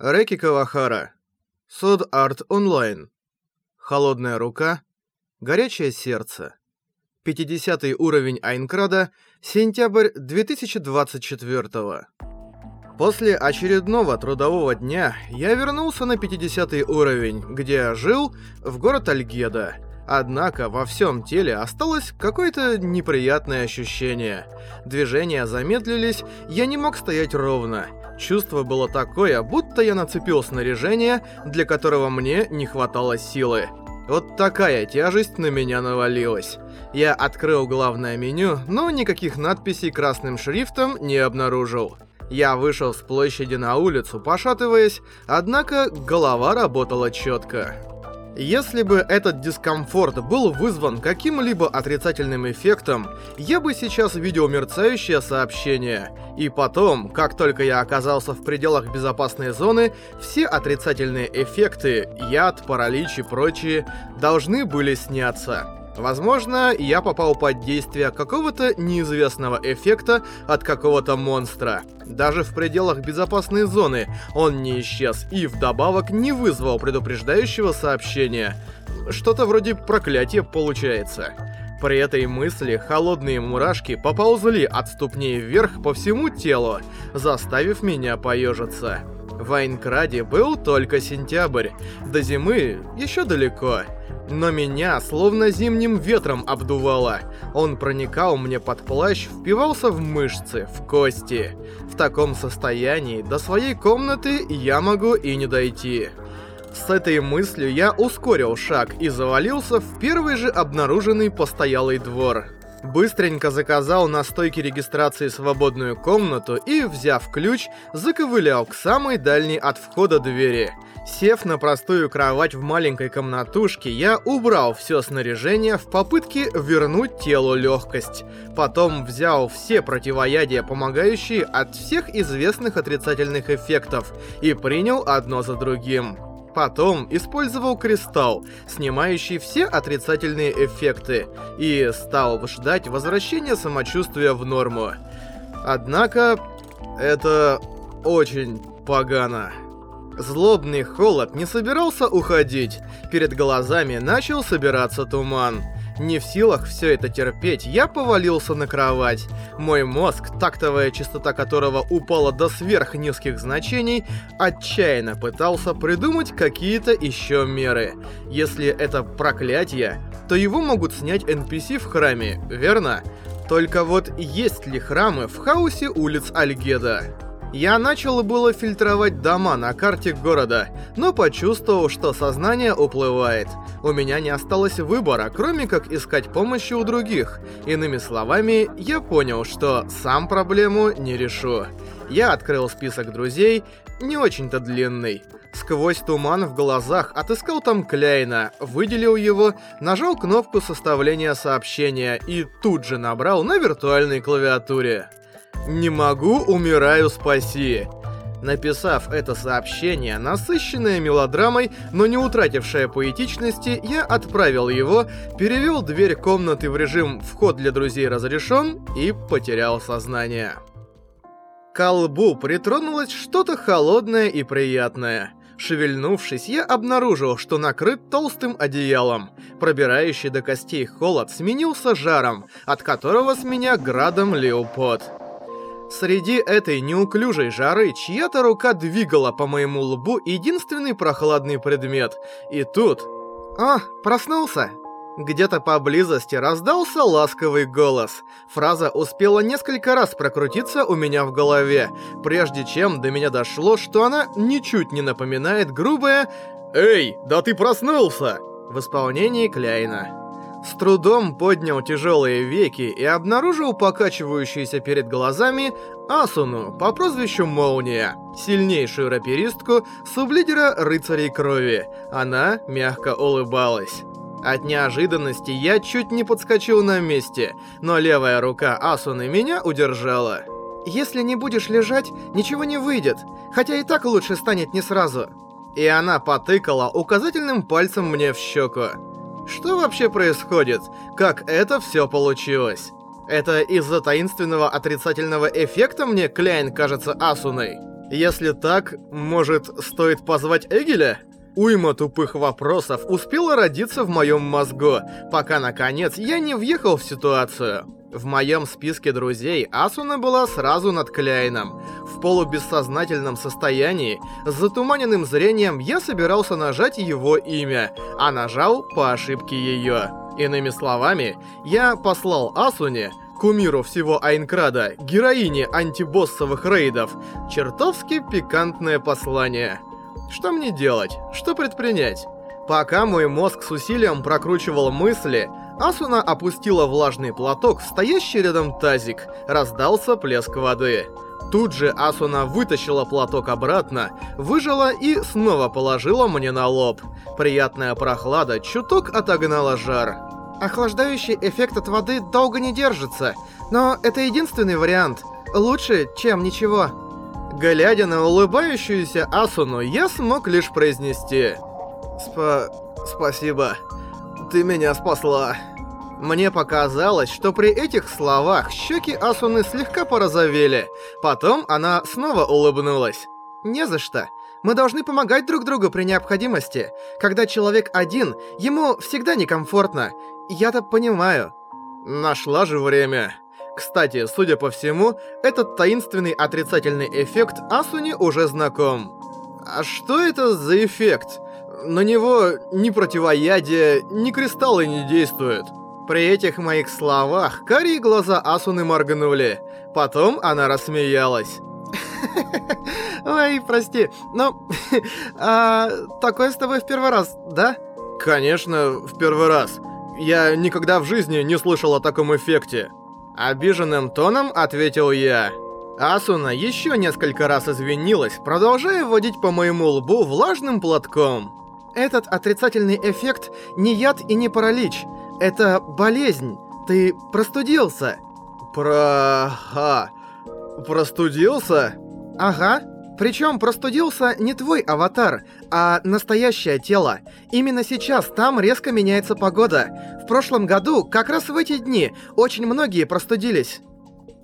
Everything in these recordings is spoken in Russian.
Реки Кавахара. Суд Арт Онлайн. Холодная рука. Горячее сердце. 50 уровень Айнкрада. Сентябрь 2024 После очередного трудового дня я вернулся на 50 уровень, где жил, в город Альгеда. Однако во всем теле осталось какое-то неприятное ощущение. Движения замедлились, я не мог стоять ровно. Чувство было такое, будто я нацепил снаряжение, для которого мне не хватало силы. Вот такая тяжесть на меня навалилась. Я открыл главное меню, но никаких надписей красным шрифтом не обнаружил. Я вышел с площади на улицу, пошатываясь, однако голова работала четко. Если бы этот дискомфорт был вызван каким-либо отрицательным эффектом, я бы сейчас видел мерцающее сообщение. И потом, как только я оказался в пределах безопасной зоны, все отрицательные эффекты, яд, паралич и прочие, должны были сняться. Возможно, я попал под действие какого-то неизвестного эффекта от какого-то монстра. Даже в пределах безопасной зоны он не исчез и вдобавок не вызвал предупреждающего сообщения. Что-то вроде проклятия получается. При этой мысли холодные мурашки поползли от ступней вверх по всему телу, заставив меня поежиться. В Айнкраде был только сентябрь, до зимы еще далеко. Но меня словно зимним ветром обдувало. Он проникал мне под плащ, впивался в мышцы, в кости. В таком состоянии до своей комнаты я могу и не дойти. С этой мыслью я ускорил шаг и завалился в первый же обнаруженный постоялый двор. Быстренько заказал на стойке регистрации свободную комнату и, взяв ключ, заковылял к самой дальней от входа двери – Сев на простую кровать в маленькой комнатушке, я убрал все снаряжение в попытке вернуть телу легкость. Потом взял все противоядия, помогающие от всех известных отрицательных эффектов, и принял одно за другим. Потом использовал кристалл, снимающий все отрицательные эффекты, и стал ждать возвращения самочувствия в норму. Однако, это очень погано. Злобный холод не собирался уходить. Перед глазами начал собираться туман. Не в силах все это терпеть, я повалился на кровать. Мой мозг, тактовая частота которого упала до сверхнизких значений, отчаянно пытался придумать какие-то еще меры. Если это проклятие, то его могут снять NPC в храме, верно? Только вот есть ли храмы в хаосе улиц Альгеда? Я начал было фильтровать дома на карте города, но почувствовал, что сознание уплывает. У меня не осталось выбора, кроме как искать помощи у других. Иными словами, я понял, что сам проблему не решу. Я открыл список друзей, не очень-то длинный. Сквозь туман в глазах отыскал там Кляйна, выделил его, нажал кнопку составления сообщения и тут же набрал на виртуальной клавиатуре. «Не могу, умираю, спаси!» Написав это сообщение, насыщенное мелодрамой, но не утратившее поэтичности, я отправил его, перевел дверь комнаты в режим «Вход для друзей разрешен» и потерял сознание. К колбу притронулось что-то холодное и приятное. Шевельнувшись, я обнаружил, что накрыт толстым одеялом. Пробирающий до костей холод сменился жаром, от которого с меня градом лил пот. Среди этой неуклюжей жары чья-то рука двигала по моему лбу единственный прохладный предмет. И тут... «О, проснулся!» Где-то поблизости раздался ласковый голос. Фраза успела несколько раз прокрутиться у меня в голове, прежде чем до меня дошло, что она ничуть не напоминает грубое «Эй, да ты проснулся!» в исполнении Кляйна. С трудом поднял тяжелые веки и обнаружил покачивающуюся перед глазами Асуну по прозвищу Молния, сильнейшую раперистку сублидера Рыцарей Крови. Она мягко улыбалась. От неожиданности я чуть не подскочил на месте, но левая рука Асуны меня удержала. «Если не будешь лежать, ничего не выйдет, хотя и так лучше станет не сразу». И она потыкала указательным пальцем мне в щеку. Что вообще происходит? Как это все получилось? Это из-за таинственного отрицательного эффекта мне Кляйн кажется Асуной? Если так, может, стоит позвать Эгеля? Уйма тупых вопросов успела родиться в моем мозгу, пока, наконец, я не въехал в ситуацию. В моем списке друзей Асуна была сразу над Кляйном. В полубессознательном состоянии, с затуманенным зрением, я собирался нажать его имя, а нажал по ошибке ее. Иными словами, я послал Асуне, кумиру всего Айнкрада, героине антибоссовых рейдов, чертовски пикантное послание. Что мне делать? Что предпринять? Пока мой мозг с усилием прокручивал мысли, Асуна опустила влажный платок в стоящий рядом тазик, раздался плеск воды. Тут же Асуна вытащила платок обратно, выжила и снова положила мне на лоб. Приятная прохлада чуток отогнала жар. Охлаждающий эффект от воды долго не держится, но это единственный вариант. Лучше, чем ничего. Глядя на улыбающуюся Асуну, я смог лишь произнести «Спа... спасибо. Ты меня спасла». Мне показалось, что при этих словах щеки Асуны слегка порозовели. Потом она снова улыбнулась. «Не за что. Мы должны помогать друг другу при необходимости. Когда человек один, ему всегда некомфортно. Я-то понимаю». Нашла же время. Кстати, судя по всему, этот таинственный отрицательный эффект Асуне уже знаком. А что это за эффект? На него ни противоядие, ни кристаллы не действуют. При этих моих словах карие глаза Асуны моргнули. Потом она рассмеялась. Ой, прости, но... а, такое с тобой в первый раз, да? Конечно, в первый раз. Я никогда в жизни не слышал о таком эффекте. Обиженным тоном ответил я. Асуна еще несколько раз извинилась, продолжая водить по моему лбу влажным платком. Этот отрицательный эффект не яд и не паралич. Это болезнь. Ты простудился. Про... А... Простудился? Ага. Причем простудился не твой аватар, а настоящее тело. Именно сейчас там резко меняется погода. В прошлом году, как раз в эти дни, очень многие простудились.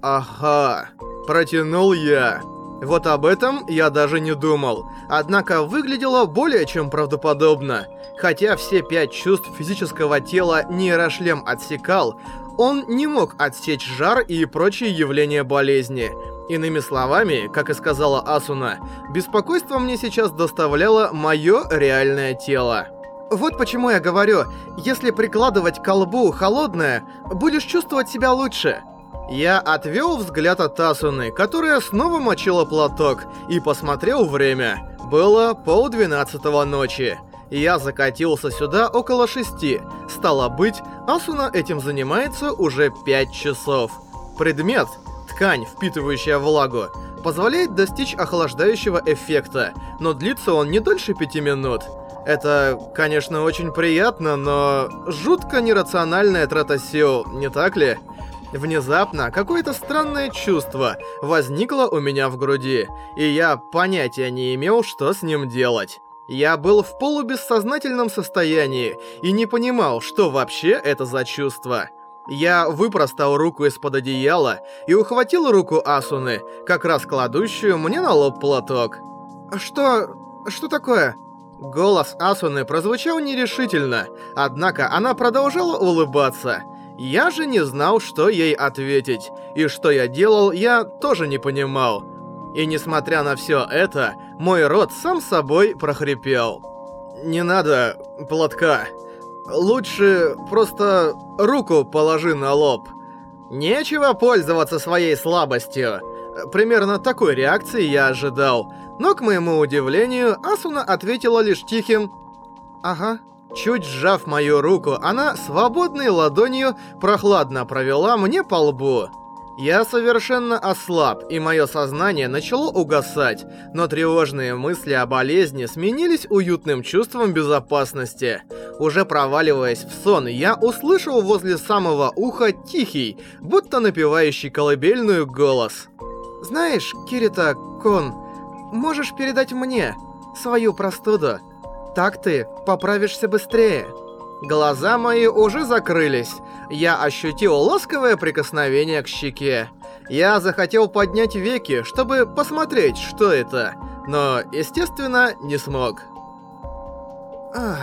Ага, протянул я. Вот об этом я даже не думал. Однако выглядело более чем правдоподобно. Хотя все пять чувств физического тела нейрошлем отсекал, он не мог отсечь жар и прочие явления болезни. Иными словами, как и сказала Асуна, беспокойство мне сейчас доставляло мое реальное тело. Вот почему я говорю, если прикладывать к колбу холодное, будешь чувствовать себя лучше. Я отвел взгляд от Асуны, которая снова мочила платок, и посмотрел время. Было полдвенадцатого ночи. Я закатился сюда около шести. Стало быть, Асуна этим занимается уже пять часов. Предмет ткань, впитывающая влагу, позволяет достичь охлаждающего эффекта, но длится он не дольше пяти минут. Это, конечно, очень приятно, но жутко нерациональная трата сил, не так ли? Внезапно какое-то странное чувство возникло у меня в груди, и я понятия не имел, что с ним делать. Я был в полубессознательном состоянии и не понимал, что вообще это за чувство. Я выпростал руку из-под одеяла и ухватил руку Асуны, как раз кладущую мне на лоб платок. «Что... что такое?» Голос Асуны прозвучал нерешительно, однако она продолжала улыбаться. Я же не знал, что ей ответить, и что я делал, я тоже не понимал. И несмотря на все это, мой рот сам собой прохрипел. «Не надо платка», Лучше просто руку положи на лоб. Нечего пользоваться своей слабостью. Примерно такой реакции я ожидал. Но, к моему удивлению, Асуна ответила лишь тихим «Ага». Чуть сжав мою руку, она свободной ладонью прохладно провела мне по лбу. Я совершенно ослаб, и мое сознание начало угасать, но тревожные мысли о болезни сменились уютным чувством безопасности. Уже проваливаясь в сон, я услышал возле самого уха тихий, будто напевающий колыбельную голос. «Знаешь, Кирита-кун, можешь передать мне свою простуду? Так ты поправишься быстрее». Глаза мои уже закрылись. Я ощутил ласковое прикосновение к щеке. Я захотел поднять веки, чтобы посмотреть, что это, но, естественно, не смог. Ах.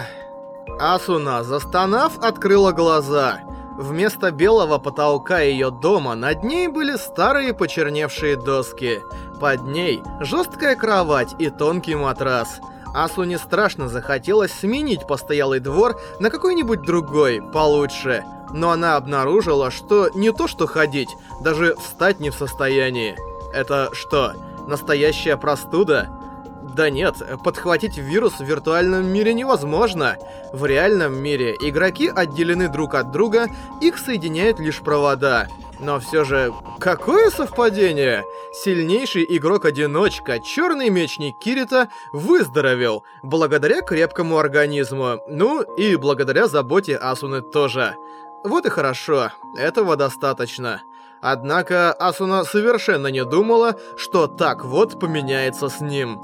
Асуна, застонав, открыла глаза. Вместо белого потолка ее дома над ней были старые почерневшие доски. Под ней жесткая кровать и тонкий матрас. Асуне страшно захотелось сменить постоялый двор на какой-нибудь другой, получше. Но она обнаружила, что не то что ходить, даже встать не в состоянии. Это что, настоящая простуда? Да нет, подхватить вирус в виртуальном мире невозможно. В реальном мире игроки отделены друг от друга, их соединяют лишь провода. Но все же, какое совпадение! Сильнейший игрок-одиночка, черный мечник Кирита, выздоровел, благодаря крепкому организму, ну и благодаря заботе Асуны тоже. Вот и хорошо, этого достаточно. Однако Асуна совершенно не думала, что так вот поменяется с ним.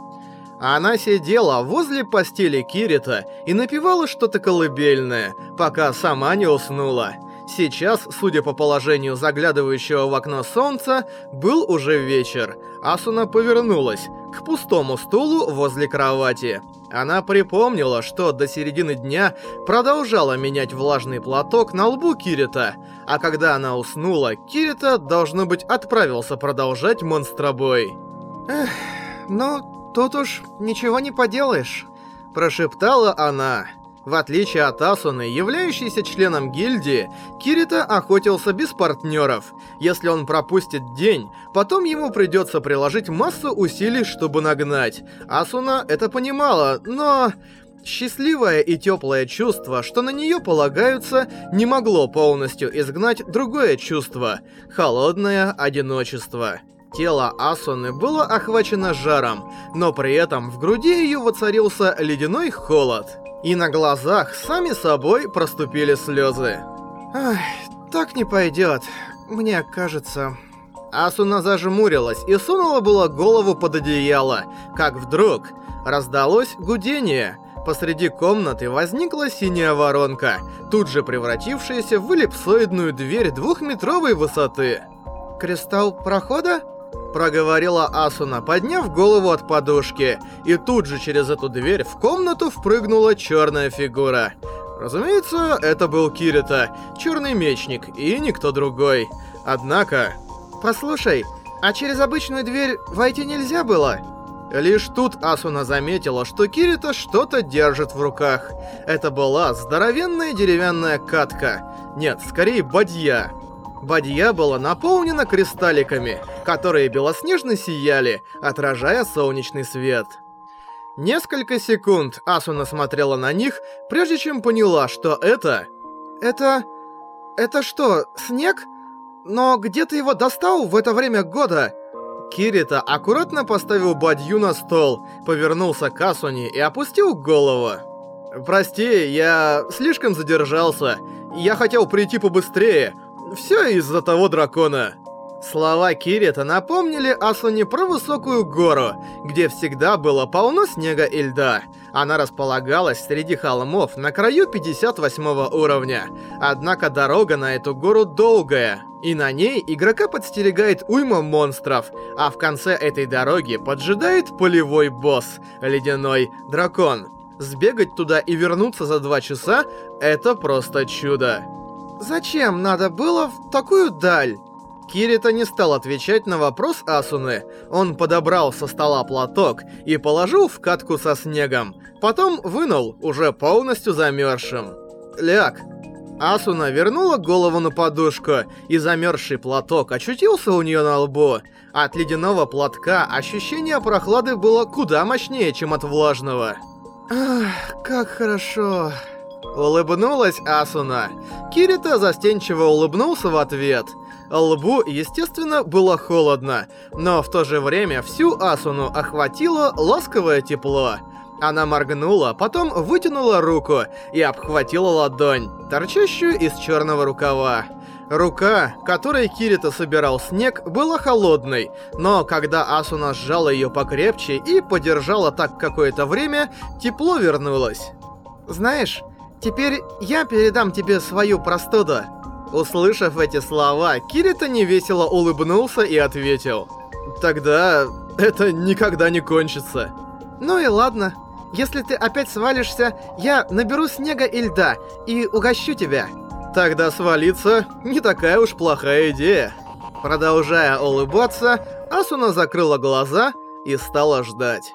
Она сидела возле постели Кирита и напевала что-то колыбельное, пока сама не уснула. Сейчас, судя по положению заглядывающего в окно солнца, был уже вечер. Асуна повернулась к пустому стулу возле кровати. Она припомнила, что до середины дня продолжала менять влажный платок на лбу Кирита, а когда она уснула, Кирита, должно быть, отправился продолжать монстробой. «Эх, ну, тут уж ничего не поделаешь», – прошептала она. В отличие от Асуны, являющейся членом гильдии, Кирита охотился без партнеров. Если он пропустит день, потом ему придется приложить массу усилий, чтобы нагнать. Асуна это понимала, но... Счастливое и теплое чувство, что на нее полагаются, не могло полностью изгнать другое чувство – холодное одиночество. Тело Асуны было охвачено жаром, но при этом в груди ее воцарился ледяной холод и на глазах сами собой проступили слезы. Ах, так не пойдет, мне кажется. Асуна зажмурилась и сунула было голову под одеяло, как вдруг раздалось гудение. Посреди комнаты возникла синяя воронка, тут же превратившаяся в эллипсоидную дверь двухметровой высоты. «Кристалл прохода?» Проговорила Асуна, подняв голову от подушки, и тут же через эту дверь в комнату впрыгнула черная фигура. Разумеется, это был Кирита, черный мечник, и никто другой. Однако... «Послушай, а через обычную дверь войти нельзя было?» Лишь тут Асуна заметила, что Кирита что-то держит в руках. Это была здоровенная деревянная катка. Нет, скорее бадья. Бадья была наполнена кристалликами, которые белоснежно сияли, отражая солнечный свет. Несколько секунд Асуна смотрела на них, прежде чем поняла, что это... Это... Это что, снег? Но где ты его достал в это время года? Кирита аккуратно поставил бадью на стол, повернулся к Асуне и опустил голову. «Прости, я слишком задержался. Я хотел прийти побыстрее, все из-за того дракона. Слова Кирита напомнили Асуне про высокую гору, где всегда было полно снега и льда. Она располагалась среди холмов на краю 58 уровня. Однако дорога на эту гору долгая, и на ней игрока подстерегает уйма монстров, а в конце этой дороги поджидает полевой босс, ледяной дракон. Сбегать туда и вернуться за два часа — это просто чудо. Зачем надо было в такую даль? Кирита не стал отвечать на вопрос Асуны. Он подобрал со стола платок и положил в катку со снегом. Потом вынул, уже полностью замерзшим. Ляг. Асуна вернула голову на подушку, и замерзший платок очутился у нее на лбу. От ледяного платка ощущение прохлады было куда мощнее, чем от влажного. «Ах, как хорошо...» Улыбнулась Асуна. Кирита застенчиво улыбнулся в ответ. Лбу, естественно, было холодно, но в то же время всю Асуну охватило ласковое тепло. Она моргнула, потом вытянула руку и обхватила ладонь, торчащую из черного рукава. Рука, которой Кирита собирал снег, была холодной, но когда Асуна сжала ее покрепче и подержала так какое-то время, тепло вернулось. «Знаешь, Теперь я передам тебе свою простуду. Услышав эти слова, Кирита невесело улыбнулся и ответил. «Тогда это никогда не кончится». «Ну и ладно. Если ты опять свалишься, я наберу снега и льда и угощу тебя». Тогда свалиться не такая уж плохая идея. Продолжая улыбаться, Асуна закрыла глаза и стала ждать.